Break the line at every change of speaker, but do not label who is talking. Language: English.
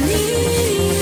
me